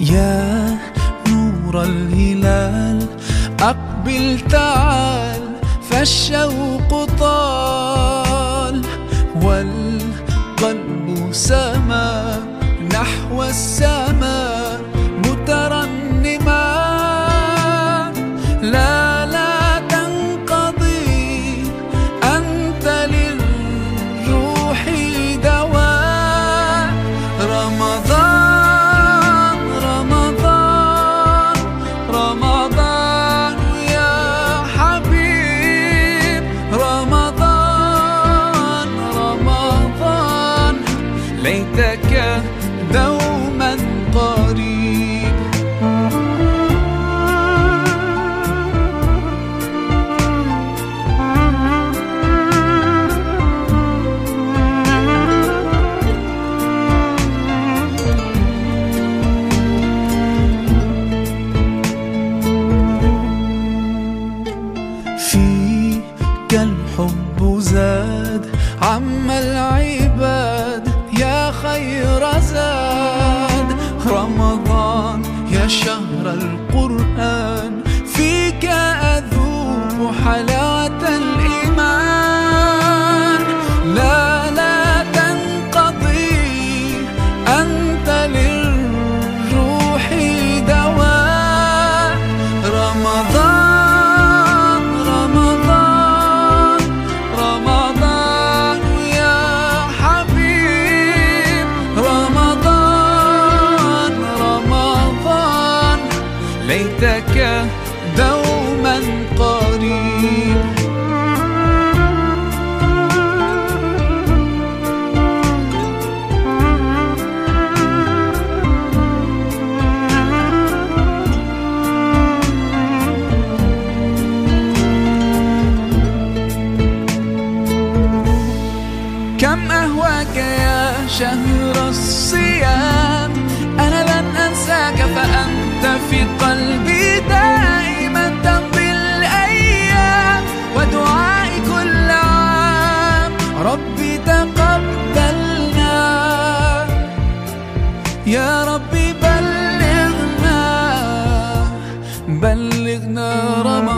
يا نور الهلال أقبل تعال فالشوق طال. والقلب سما نحو السماء. ليتك دوما قريب. فيك الحب زاد عم العباد خير زاد. رمضان يا شهر القرآن. فيك أذوق حلاوة ليتك دوما قريب. كم أهواك يا شهر الصيام؟ أنا لن أنساك فأنت في قلبي دائما تمضي الأيام ودعائي كل عام. ربي تقبلنا. يا ربي بلغنا. بلغنا رمضان.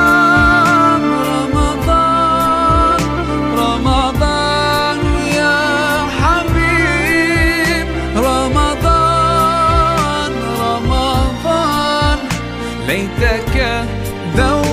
رمضان رمضان ليتك دوما